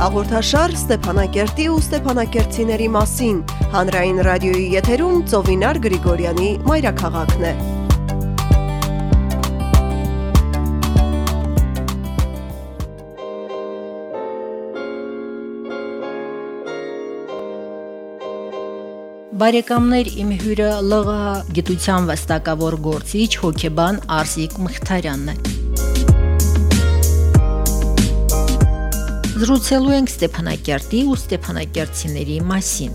Հաղորդաշար Ստեփանակերտի ու Ստեփանակերտցիների մասին հանրային ռադիոյի եթերում Ծովինար Գրիգորյանի մայրաքաղաքն է։ Բարեկամներ իմ հյուրը ԼՂՀ գիտության վաստակավոր գործիչ հոկեբան Արսիկ Մխիթարյանն է։ Զրուցելու ենք Ստեփանակերտի ու Ստեփանակերտցիների մասին։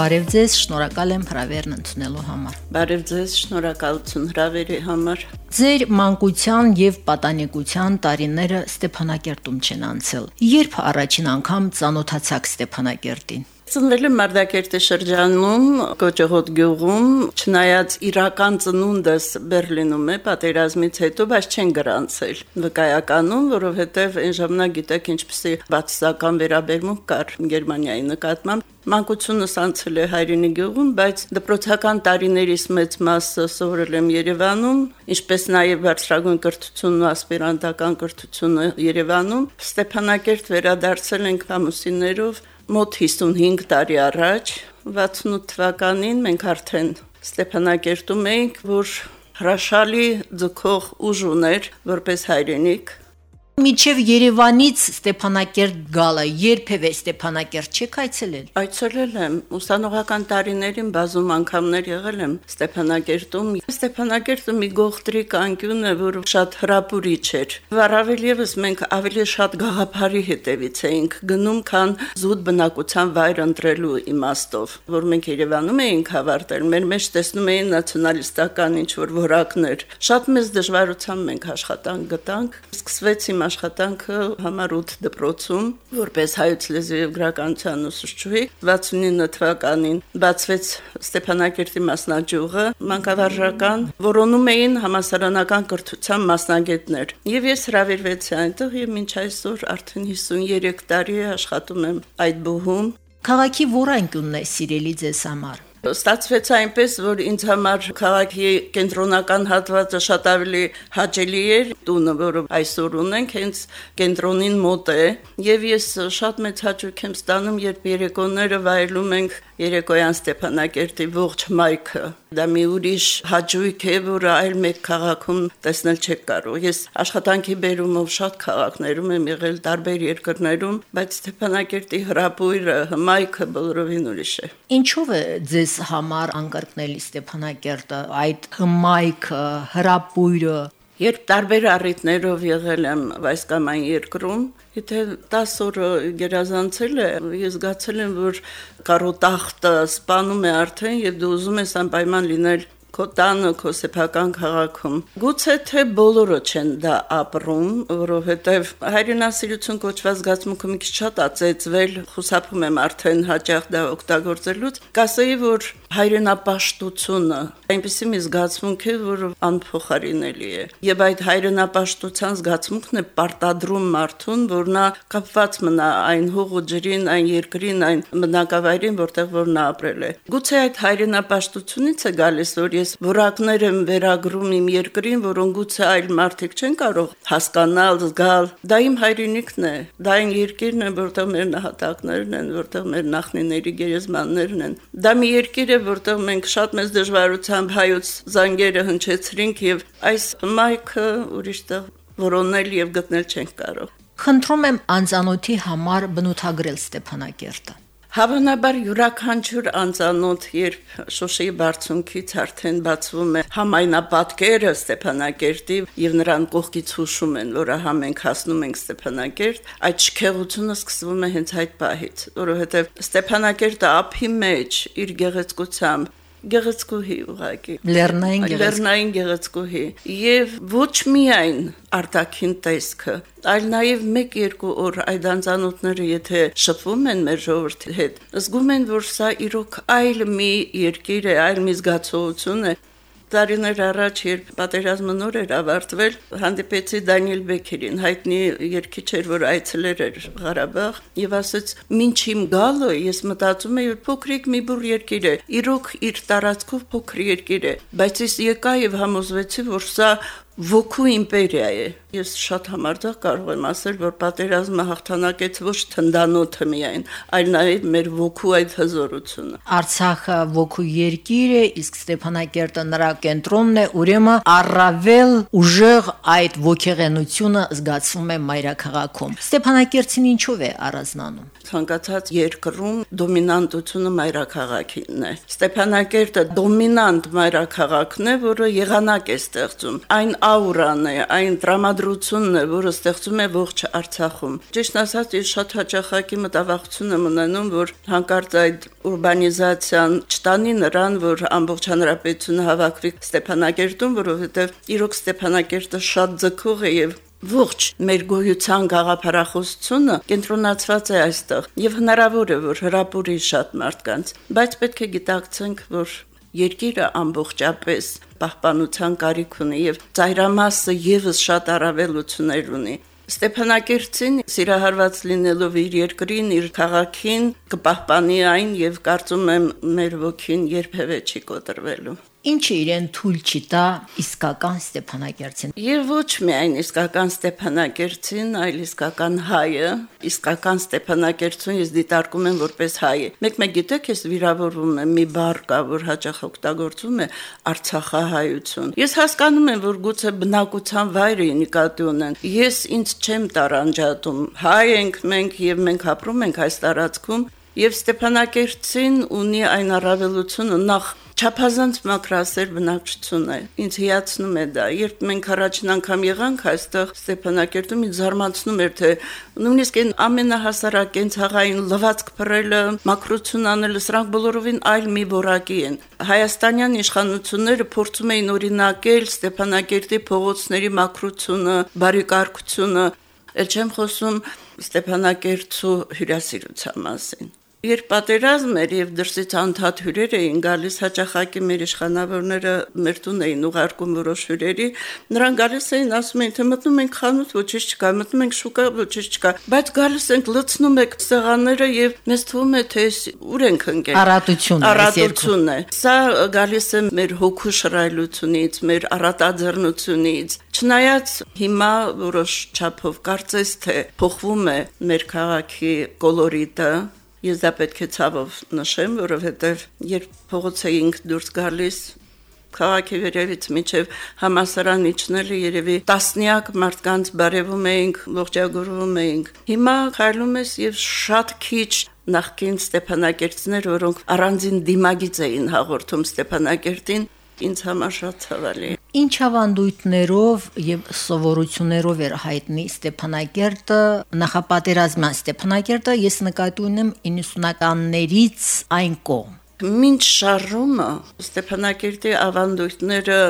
Բարև ձեզ, շնորհակալ եմ հրավերն ընդունելու համար։ Բարև ձեզ, շնորհակալություն հրավերի համար։ Ձեր մանկության եւ պատանեկության տարիները Ստեփանակերտում չեն անցել։ Երբ առաջին անգամ ծանոթացաք Ստեփանակերտին։ Ծնվել եմ Մարտակերտի շրջանում, Կոճղոտ գյուղում, չնայած իրական ծնունդս Բերլինում է պատերազմից հետո, բայց չեն գրանցել վկայականում, որովհետև այն ժամանակ գիտեք ինչպեսի բացասական վերաբերմունք կար Գերմանիայի նկատմամբ։ Մանկությունս անցել է հայրենի գյուղում, բայց դպրոցական տարիներիս մեծ մասը սովորել եմ Երևանում, ինչպես նաև բարձրագույն կրթությունն ու ասպիրանտական կրթությունը Երևանում։ Ստեփանակերտ վերադարձել ենք ամուսիններով մոտ 55 տարի առաջ 68 թվականին մենք արդեն Ստեփանակերտում էինք, որ հրաշալի ձգող ուժ ուներ որպես հայրենիք Միջև Երևանից Ստեփանակերտ գալը երբևէ Ստեփանակերտ չեք այցելել։ Այցելել եմ, ուսանողական տարիներին բազում անգամներ եղել եմ Ստեփանակերտում։ Ստեփանակերտը մի գողտրիկ անկյուն է, որ շատ հրապուրիչ էր։ Վառավել եւս մենք ավելի շատ գաղափարի հետևից էինք գնում, քան զուտ բնակության վայր ընտրելու իմաստով, որ մենք Երևանում էինք հավարտել, մեր մեջ տեսնում էին նացիոնալիստական ինչ որ որակներ։ Շատ մեծ դժվարությամբ մենք աշխատանք գտանք։ Սկսվեց իմ աշխատանքը համար 8 դպրոցում որպես հայոց լեզվի եւ գրականության ուսուցչուհի 69 թվականին բացվեց Ստեփանակերտի մասնաճյուղը մանկավարժական որոնում էին համասարանական կրթության մասնագետներ եւ ես հravirվեցի այնտեղ եւ մինչ այսօր արդեն 53 տարի աշխատում եմ այդ բուհում Քաղաքի որ անկյունն է սիրելի ձեզ համար Ստացվեց այնպես, որ ինձ համար քաղաքի կենտրոնական հատվածը շատ ավելի հաճելի էր, տունը, որը այսօր ունենք, հենց կենտրոնին մոտ է, եւ ես շատ մեծ հաճույք եմ ստանում, երբ երեկոները վայելում ենք երեկոյան Ստեփանակերտի ողջ մայքը։ Դա մի ուրիշ հաճույք է, որը այլ մեկ քաղաքում տեսնել չեք կարող։ Ես աշխատանքի բերումով շատ քաղաքներում եմ եղել տարբեր երկրներում, բայց Ստեփանակերտի հրապույրը, հմայքը բոլորովին ուրիշ է։ Ինչով է ձեզ համար անկրկնել Ստեփանակերտը, այդ հմայքը, հրապույրը Երբ տարբեր առիթներով եղել եմ այս կամ այն երկրում, եթե 10 օրը գերազանցել է, ես զգացել եմ, որ կարոտախտը սپانում է արդեն եւ դու ուզում ես անպայման լինել քո տանը, քո սեփական քաղաքում։ Գուցե թե բոլորը չեն դա ապրում, որովհետև հայրենասիրություն կոչված զգացմունքը մի քիչ շատ ածեցվել, խուսափում եմ արդեն հաճախ դա օգտագործելուց։ Կասեի, որ հայրենապաշտությունը այնպեսի մի զգացմունք է, որը անփոխարինելի է։ Եվ այդ հայրենապաշտության զգացմունքն է պարտադրում մարդուն, որ նա կապված մնա այն հողու ջրին, այն երկրին, այն բնակավայրին, որտեղ որ նա ապրել է։ Գուցե այդ հայրենապաշտությունից է գալիս, որ ես որակներ եմ վերագրում իմ երկրին, որոնք գուցե այլ մարդիկ չեն կարող հասկանալ, զգալ։ Դա իմ հայրենիքն է, դա այն երկիրն է, որտեղ մեր նահատակներն են, որտեղ մեր նախնիների գերեզմաններն են։ Դա մի երկիր է, որտեղ մենք շատ մեծ դժվարությամբ հայոց զանգերը հնչեցրինք եւ այս մայքը ուրիշտեղ որոնել եւ գտնել չենք կարող։ Խնդրում եմ անծանոթի համար բնութագրել Ստեփանակերտը։ Հավանաբար յուրաքանչյուր անծանոթ, երբ Շոշեի բարձունքից արդեն բացվում է համայնապատկերը Ստեփանակերտի եւ նրան կողքից հուշում են, որ ահա մենք հասնում ենք Ստեփանակերտ, այդ շքեղությունը սկսվում է հենց այդ պահից, որովհետեւ Ստեփանակերտը ափի մեջ իր գեղեցկությամբ գեղեցկուհի ուղակի լեռնային լեռնային գեղեցկուհի եւ ոչ միայն արտաքին տեսքը այլ նաեւ 1-2 օր այդ անծանոթները եթե շփվում են մեր ժողովրդի հետ զգում են որ սա իրոք այլ մի երկիր է այլ մի զգացողություն է Տարիներ առաջ, երբ պատերազմը նոր էր ավարտվել, հանդիպեցի Դանիել Բեքերին, հայտնի երգիչ էր, որ այցելեր էր Ղարաբաղ, եւ ասաց. «Մինչ իմ գալը ես մտածում եի, որ փոքրիկ մի բուր երկիր է, իրոք իր տարածքով փոքր երկիր է, բայց ես եկա եւ համոզվեցի, որ սա ոգու իմպերիա է։ Ես շատ համարձակ կարող եմ ասել, որ պատերազմը հաղթանակեց ոչ թնդանոթը միայն, այլ նաև մեր ոգու այդ հզորությունը։ Արցախը ոգու երկիր է, իսկ Ստեփանակերտը նրա կենտրոնն է, ուրեմն առավել ուժեղ այդ ոգեղենությունը զգացվում է մայրաքաղաքում։ Ստեփանակերտին ինչով է առանձնանում։ Ցանկացած երկրում դոմինանտությունը մայրաքաղաքինն է։ Ստեփանակերտը դոմինանտ մայրաքաղաքն է, որը եղանակ է ստեղծում։ Այն աուրան է, այն տրամադրությունն է, որը ստեղծում է ողջ Արցախում։ Ճիշտ ասած, ես շատ հաճախակի մտավախություն եմ ունենում, որ հանկարծ այդ ուրբանիզացիան չտանի նրան, որ ամբողջ հանրապետությունը հավաքվի Ստեփանակերտում, որովհետև իրոք Ստեփանակերտը շատ ձգող է եւ ողջ մեր գոյության գաղափարախոսությունը կենտրոնացված է այստեղ եւ հնարավոր է որ հրապուրի շատ մարդկանց բայց պետք է գիտակցենք որ երկիրը ամբողջապես պահպանության կարիք ունի եւ ծայրամասը եւս շատ առավելություններ ունի Ստեփանակերտին սիրահարված լինելով իր երկրին, իր քաղաքին կպահպանի այն եւ կարծում եմ մեր ոգին երբևէ չի կոտրվելու ինչը իրեն թույլ չի տա իսկական Ստեփանակերտին։ Եվ ոչ միայն իսկական Ստեփանակերտին, այլ իսկական հայը, իսկական Ստեփանակերտին ես դիտարկում եմ որպես հայ։ Մեկ-մեկ գիտեք, ես վիրավորվում եմ մի բառ կա, որ հաճախ օգտագործում է Արցախահայություն։ Ես հասկանում եմ, որ գուցե բնակության վայրը նկատի ունեն։ Ես ինձ չեմ տարանջատում։ Հայ ենք մենք եւ մենք ապրում ենք այս տարածքում Եվ Ստեփանակերտին ունի այն առավելությունը նախ Չափազանց մակրասեր բնակչություն է։ Ինձ հիացնում է դա։ Երբ մենք առաջին անգամ եղանք այստեղ Ստեփանակերտում, ինձ զարմացնում էր, թե նույնիսկ այն ամենահասարակ են ցաղային լվացք փռելը, մակրություն անելը, սրանք բոլորովին այլ մի որակի են։ Հայաստանյան իշխանությունները փորձում էին օրինակել Ստեփանակերտի փողոցների մակրությունը, բարեկարգությունը, ել չեմ խոսում Ստեփանակերտու հյուրասիրության մասին։ Երբ պատերազմ էր եւ դրսից անդադ հյուրեր էին գալիս հաճախակի մեր իշխանավորները մեր տուն էին ուղարկում որոշ հյուրերի, նրանք գալիս էին ասում էին թե մտնում ենք խանութ, ոչինչ չկա, մտնում ենք շուկա, ոչինչ չկա, բայց գալիս ենք լցնում եք սեղանները եւ մեզ թվում է թե ուր ենք ընկել։ Առատություն է, առատություն է։ Սա գալիս է մեր հոգու շռայլությունից, մեր առատաձեռնությունից։ Չնայած հիմա որոշ չափով կարծես թե փոխվում է մեր քաղաքի կոլորիտը, Ես դա պետք է ցավով նշեմ, որովհետև երբ փողոց էինք դուրս գալիս քաղաքի վերևից միջև համասարան իջնելը երևի տասնյակ մարդկանց բարևում էինք, ողջագուրվում էինք։ Հիմա քայլում ես եւ շատ քիչ նախքին Ստեփանակերտներ, որոնք առանձին դիմագիծ էին հաղորդում Ստեփանակերտին, ինձ համար շատ ցավալի։ Ինչ ավանդույթներով եւ սովորություններով էր հայտնի Ստեփանակերտը, նախապատերազմյան Ստեփանակերտը, ես նկատի ունեմ 90-ականներից այն կողմ։ Մինչ շարժումը Ստեփանակերտի ավանդույթները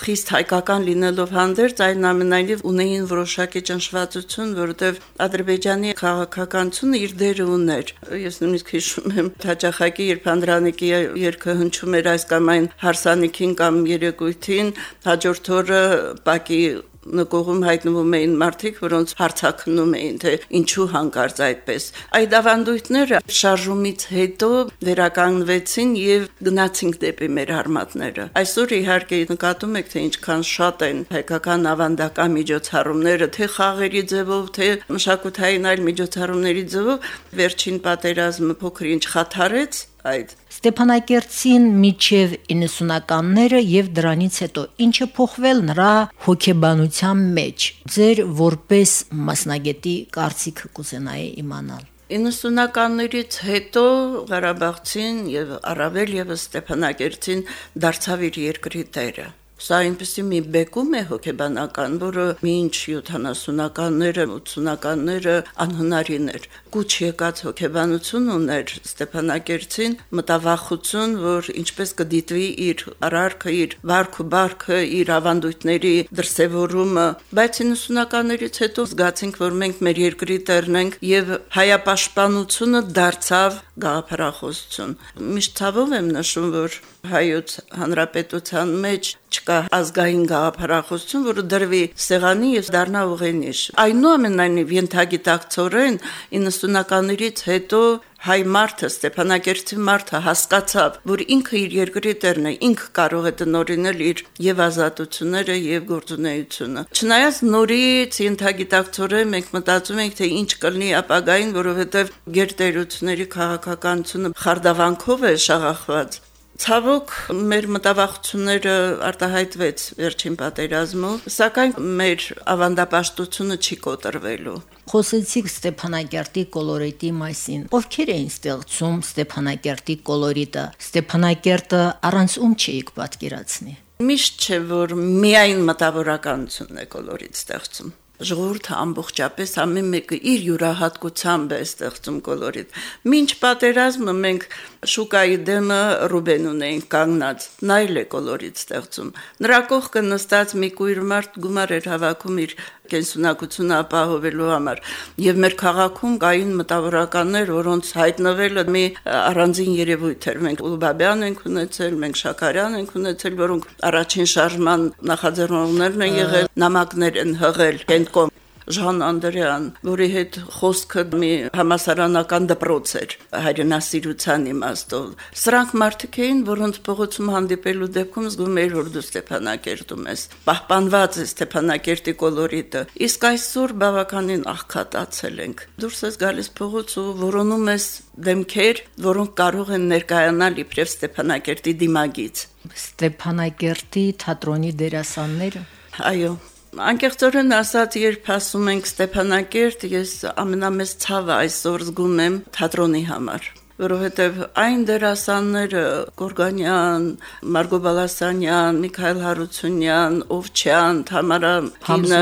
խիստ հայկական լինելով հանդերձ այն ամենայնիվ ունեին որոշակի ճնշվածություն, որովհետև Ադրբեջանի քաղաքականությունը իր դերը ուներ։ Ես նույնիսկ հիշում եմ հաճախակի, երբ Անդրանիկի երգը հնչում էր այս կամ այն հարսանիքին կամ երեկույթին, հաջորդ օրը Պակի նկողում հայտնվում էին մարդիկ, որոնց հարցակնում էին, թե ինչու հանկարծ այդպես։ Այդ ավանդույթները շարժումից հետո վերականգնվեցին եւ գնացինք դեպի մեր արմատները։ Այսօր իհարկե նկատում եք, թե ինչքան շատ են հայկական ավանդական միջոցառումները, թե խաղերի ձևով, թե մշակութային այլ միջոցառումների ձևով վերջին պատերազմը փոքր ինչ խաթարեց այդ Ստեփանակերտին միջև 90-ականները եւ դրանից հետո ինչը փոխվել նրա հոգեբանության մեջ ձեր որպես մասնագետի կարծիքը կուզենայի իմանալ 90-ականներից հետո Ղարաբաղցին եւ առավել եւս Ստեփանակերտին դարձավ իր երկրի տերը Սա այնպեսի մի բեկում է հոգեբանական, որը մինչ 70-ականները, 80-ականները անհնարին էր։ Կուչ եկած հոգեբանություն ուներ Ստեփանակերտին, մտավախություն, որ ինչպես կդիտվի իր արարքը, իր վարքը, բարքը, իր ավանդույթների դրսևորումը, բայց 90-ականներից հետո զգացինք, որ մենք մեր երկրի տերն ենք եւ հայապաշտպանությունը դարձավ գաղափարախոսություն։ Միշտ ցավով եմ նշում, որ հայոց հանրապետության մեջ չկա ազգային գաղափարախոսություն, որը դրվի սեղանի եւ դառնա ուղենիշ։ Այնուամենայնիվ ենթագիտակցորեն 90-ականներից հետո հայ մարդը Ստեփանակերտի մարդը հասկացավ, որ ինքը իր երկրի տերն է, ինքը կարող է տնորինել իր եւ ազատությունները եւ գործունեությունը։ Չնայած նորից ենթագիտակցորեն մենք մտածում ենք, թե ինչ կլինի ապագային, որովհետեւ գերտերությունների քաղաքականությունը խարդավանքով է շաղախված Ցավոք մեր մտավախությունները արտահայտվեց վերջին պատերազմով, սակայն մեր ավանդապաշտությունը չի կոտրվելու։ Խոսեցիք Ստեփանակերտի կոլորիտի մասին։ Ովքեր էին ստեղծում Ստեփանակերտի կոլորիտը։ Ստեփանակերտը առանց ում չէիք պատկերացնի։ Միշտ չէ, որ միայն մտավորականությունն է կոլորիտ ստեղծում ժողովուրդը ամբողջապես ամեն մեկը իր յուրահատկությամբ է ստեղծում կոլորիտ։ Մինչ պատերազմը մենք շուկայի դեմը Ռուբեն ունեինք կանգնած, նայել է կոլորիտ ստեղծում։ Նրա կողքը նստած մի կույր մարդ գումար էր հավաքում իր կենսունակությունը ապահովելու համար։ Եվ մեր քաղաքում կային մտավորականներ, որոնց հայտնվելը մի առանձին երևույթ էր։ Մենք Ուլբաբյան ենք ունեցել, մենք Շաքարյան ենք ունեցել, որոնք առաջին շարժման նախաձեռնողներն են եղել, նամակներ են հղել Կենտկոմ Ժան Անդրեան, որի հետ խոսքը մի համասարանական դպրոց էր հայրենասիրության իմաստով։ Սրանք մարդիկ էին, որոնց փողոցում հանդիպելու դեպքում զգում էր, որ դու Ստեփանակերտում ես։ Պահպանված է Ստեփանակերտի կոլորիտը։ Իսկ այսօր բավականին աղքատացել ենք։ Դուրս ես գալիս փողոց ու որոնում ես դեմքեր, որոնք կարող են ներկայանալ իբրև Ստեփանակերտի դիմագից։ Ստեփանակերտի թատրոնի դերասանները Այո, Անկեղծորեն ասած, երբ ասում ենք Ստեփանակերտ, ես ամենամեծ ցավը այսօր զգում եմ թատրոնի համար որովհետև այն դերասանները Գորգանյան, Մարգո Բալասանյան, Միքայել Հարությունյան, Օվչյան, Թամարա Հինը,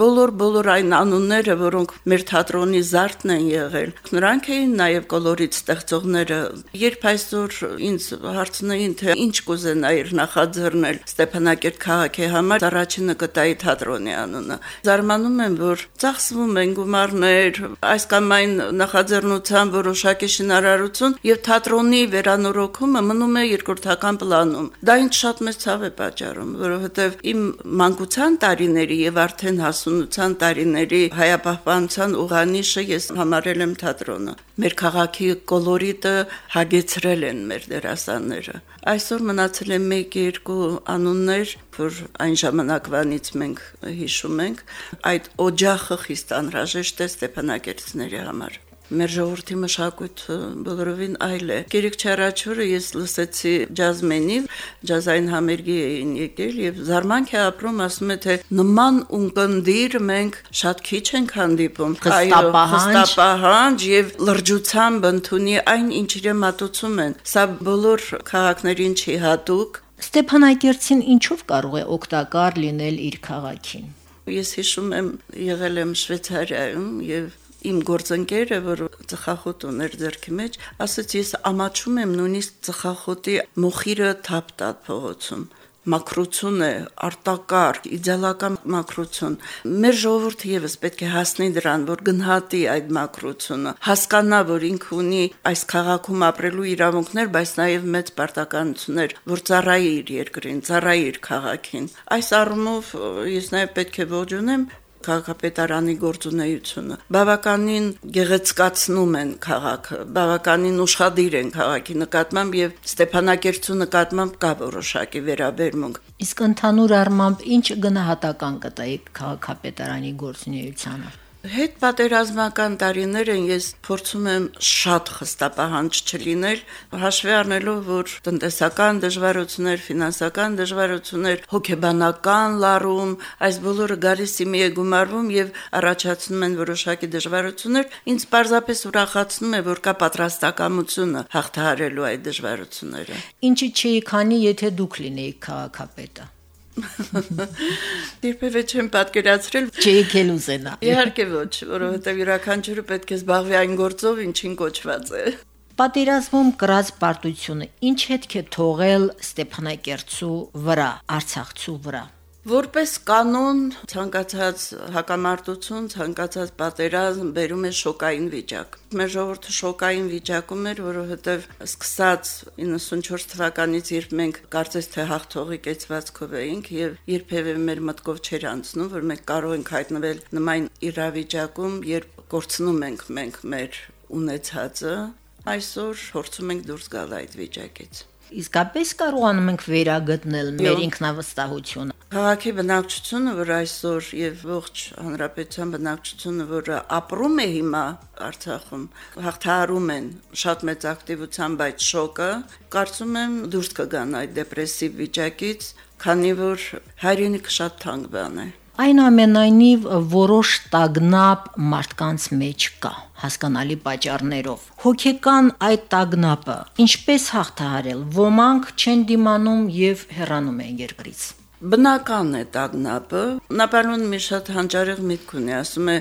բոլոր բոլոր այն անունները, որոնք մեր թատրոնի զարդն են եղել, նրանք էին նաև կոլորիտ ստեղծողները։ Երբ այսօր ինձ հարցնեին, թե ինչ կուզենայիր նախաձեռնել Ստեփանակերտ քաղաքի համար, առաջինը կտայի թատրոնի անունը։ Զարմանում եմ, որ ծախսվում են գումարներ, այս կամ այն նախաձեռնության որոշակի շինարար շինարարություն եւ թատրոնի վերանորոգումը մնում է երկրորդական պլանում։ Դա ինձ շատ մեծ ցավ է պատճառում, որովհետեւ իմ մանկության տարիների եւ արդեն հասունության տարիների հայապահպանության ուղանիշը ես համարել եմ թատրոնը։ Մեր քաղաքի կոլորիտը հագեցրել են մեր դերասանները։ Այսօր մնացել են 1-2 անուններ, որ այն ժամանակվանից մենք հիշում ենք, այդ օջախը խիստ անհրաժեշտ է Ստեփանակերտցիների համար մեր ժողովրդի մշակույթը բոլորովին այլ է։ Գերիկ չարաչուրը ես լսեցի ջազմենի, ջազային համերգի էին եկել եւ զարմանք է ապրում, ասում է թե նման ունկնդիր մենք շատ քիչ ենք հանդիպում։ հստապահանջ եւ լրջությամբ ընդունի այն ինչ իրեն մատուցում են։ Սա բոլոր քաղաքներին չի հատուկ։ Ստեփանակերտին ինչով կարող է օգտակար լինել իր քաղաքին։ Ես հիշում եմ եղել եմ Շվեյցարիայում եւ իմ գործընկերը, որ ծխախոտ ուներ ձեռքի մեջ, ասաց ես ամաչում եմ նույնիսկ ծխախոտի մոխիրը թափտա փողոցում մակրություն է, արտակարգ, իդեալական մակրություն։ Մեր ժողովուրդը եւս պետք է հասնի դրան, որ գնահատի այդ մակրությունը, հասկանա, որ ինքը ունի այս քաղաքում ապրելու իրավունքներ, բայց նաեւ մեծ պարտականություններ, որ ծառայի իր երկրին, ծառայի իր քաղաքին։ Այս առումով ես նաեւ պետք է ողջունեմ քաղաքապետարանի գործունեությունը բավականին գեղեցկացնում են քաղաքը բավականին ուշադիր են քաղաքի նկատմամբ եւ Ստեփանակերտցու նկատմամբ կա որոշակի վերաբերմունք իսկ ընդհանուր առմամբ ինչ գնահատական կտայիք քաղաքապետարանի գործունեությանը Հետ պատերազմական տարիներն ես փորձում եմ շատ խստապահանջ չլինել, հաշվի առնելով, որ տնտեսական դժվարություններ, ֆինանսական դժվարություններ, հոգեբանական լարում, այս բոլորը գալիս է գումարվում եւ առաջացնում են որոշակի դժվարություններ, ինձ պարզապես ուրախացնում է, որ կա պատրաստակամությունը հաղթահարելու այդ դժվարությունները։ Ինչի՞ չի քանի, եթե դուք լինեիք քաղաքապետը։ Երբևէ չեմ պատկերացրել։ Չէիք էլ ուզենա։ Իհարկե ոչ, որովհետև յուրաքանչյուրը պետք է զբաղվի այն գործով, ինչին կոչված է։ Պատերազմում կրած պարտությունը ինչ հետք է թողել Ստեփանակերտցու վրա, Արցախցու վրա։ Որպես կանոն ցանկացած հակամարտություն, ցանկացած պատերազմ բերում է շոկային վիճակ։ Մեր ժողովուրդը շոկային վիճակում էր, որովհետև սկսած 94 թվականից, երբ մենք կարծես թե հաղթողի կեցվածքով էինք եւ երբևէ մեր մտքով չէր անցնում, որ մենք կարող ենք հայտնվել նման իրավիճակում, երբ կորցնում ենք մենք մեր ունեցածը, այսօր փորձում ենք դուրս գալ այդ վիճակից։ Իսկապես կարողանում ենք վերագտնել մեր ինքնավստահությունը։ Քաղաքի բնակչությունը, որ այսօր եւ ողջ հանրապետության բնակչությունը, որը ապրում է հիմա Արցախում, հաղթահարում են շատ մեծ ակտիվությամբ այդ շոկը, կարծում եմ դուրս կգան այդ դեպրեսիվ վիճակից, քանի որ հայրենիքը շատ թանկ բան է։ Այնուամենայնիվ որոշ տագնապ մարդկանց մեջ կա հասկանալի պատճառներով։ Հոգեկան այդ տագնապը ինչպես հաղթահարել։ Ոմանք չեն դիմանում եւ հեռանում են երկրից։ Բնական է տագնապը։ Նապոլեոն մի շատ հանճարեղ միտք ունի, ասում է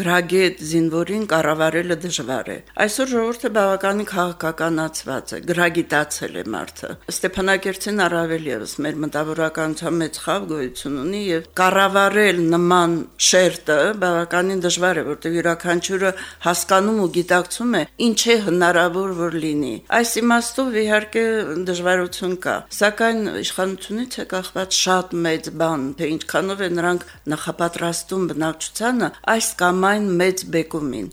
գրագետ զինվորին կառավարելը դժվար է։ Այսօր ժողովուրդը բավականին քաղաքականացված է, գրագիտացել է մարդը։ Ստեփանակերտին առավել եւս մեր մտավորականության մեծ խավ գոյություն ունի եւ կառավարել նման շերտը բավականին դժվար է, որտեղ յուրաքանչյուրը հասկանում ու գիտակցում է ինչ է հնարավոր որ լինի։ Այս իմաստով իհարկե դժվարություն կա, սակայն իշխանությունից է կախված շատ շատ մեծ բան, թե ինչքանով է նրանք նախապատրաստում բնակչությանը այս կամ այն մեծ բեկումին։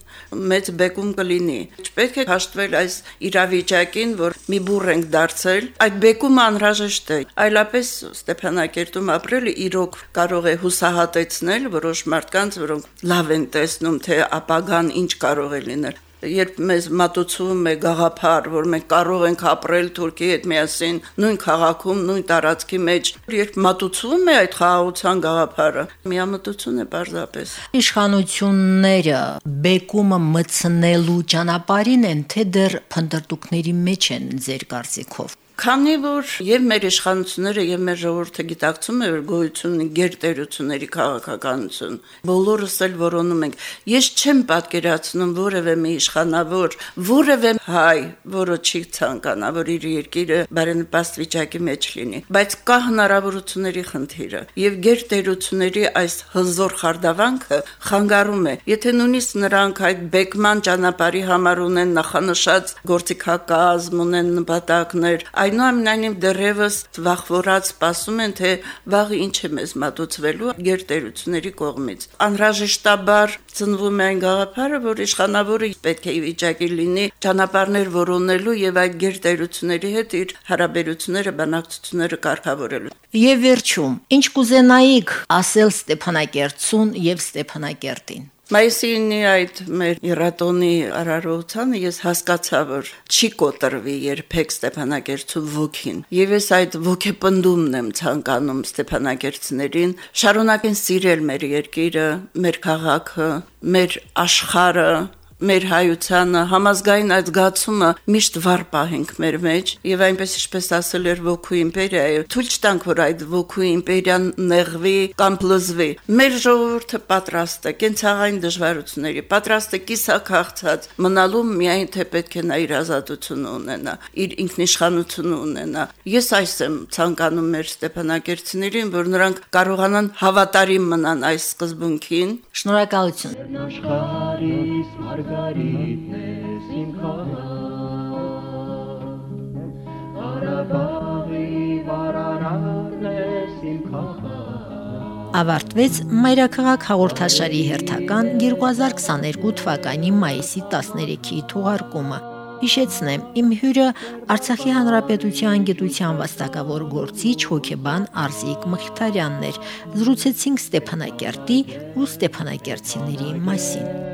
Մեծ բեկում կլինի։ Չպետք է հաշտվել այս իրավիճակին, որ մի բուր ենք դարձել, այդ բեկումը անհրաժեշտ է։ Այլապես Ստեփանակերտում ապրելը իրոք կարող է հուսահատեցնել որոշ մարդկանց, որոնք լավ են տեսնում, թե ապագան ինչ կարող է լինել երբ մեզ մատուցվում է գաղափար, որ մենք կարող ենք ապրել Թուրքիի հետ միասին նույն քաղաքում, նույն տարածքի մեջ, երբ մատուցվում է այդ խաղաղության գաղափարը, միամտություն է պարզապես։ Իշխանությունները բեկումը մցնելու ճանապարհին են, թե դեռ փնդրտուկների մեջ են ձեր կարծիքով։ Քանի որ եւ մեր իշխանությունները եւ մեր ժողովուրդը գիտակցում է որ գոյություն ունի գերտերությունների քաղաքականություն, բոլորս էլ որոնում ենք։ Ես չեմ պատկերացնում որևէ մի իշխանավոր, որևէ հայ, որը չի ցանկանա, որ իր երկիրը բարենպաստ վիճակի մեջ լինի, բայց կա հնարավորությունների խնդիրը եւ գերտերությունների այս հզոր խարդավանքը խանգարում է։ Եթե նույնիսկ նրանք այդ բեկման ճանապարհի համար ունեն նախանշած գործիքակազմ, ունեն նպատակներ, այ այնուամենայնիվ դեռևս վախվորած սպասում են, թե վաղը ինչ է մեզ մատուցվելու գերտերությունների կողմից։ Անհրաժեշտաբար ծնվում է այն գաղափարը, որ իշխանավորը պետք է վիճակի լինի ճանապարհներ որոնելու եւ այդ գերտերությունների հետ իր հարաբերությունները, բանակցությունները կարգավորելու։ Եվ վերջում, ինչ կուզենայիք ասել Ստեփանակերտցուն եւ Ստեփանակերտին։ Մայիսինի այդ մեր երատոնի արարողությանը ես հասկացա, որ չի կոտրվի երբեք Ստեփանակերտցու ոգին։ Եվ ես այդ ոգեպնդումն եմ ցանկանում Ստեփանակերտցիներին շարունակեն սիրել մեր երկիրը, մեր քաղաքը, մեր աշխարհը, մեր հայությանը համազգային այդ զգացումը միշտ վառ պահենք մեր մեջ եւ այնպես ինչպես ասել էր ոգու իմպերիայը թույլ չտանք որ այդ ոգու իմպերիան նեղվի կամ փլզվի մեր ժողովուրդը պատրաստ է կենցաղային դժվարությունների պատրաստ է կիսակախցած մնալու միայն թե պետք է նա իր ազատությունը ունենա իր ինքնիշխանությունը ունենա ես այս եմ ցանկանում մեր Ստեփանակերտցիներին որ նրանք կարողանան հավատարիմ մնան այս սկզբունքին շնորհակալություն աշխարհիս մարգ Մարգարիտն ես իմ քաղաք Արաբաղի վարարարն ես իմ քաղաք Ավարտվեց Մայրաքաղաք հաղորդաշարի հերթական 2022 թվականի մայիսի 13-ի թողարկումը։ Հիշեցնեմ, իմ հյուրը Արցախի Հանրապետության գիտության վաստակավոր գործիչ հոկեբան Արզիկ Մխիթարյանն էր։ Զրուցեցինք Ստեփանակերտի ու Ստեփանակերտցիների մասին։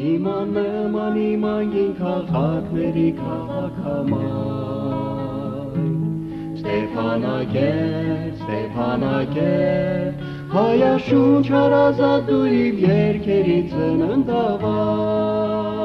Իմանեմ անիմային քաղաքների քաղաքամայն Ստեփանակեր, Ստեփանակեր Հայաշունչ հարազատույվ երկերի ծննդավայ Ստեփանակեր, Ստեփանակեր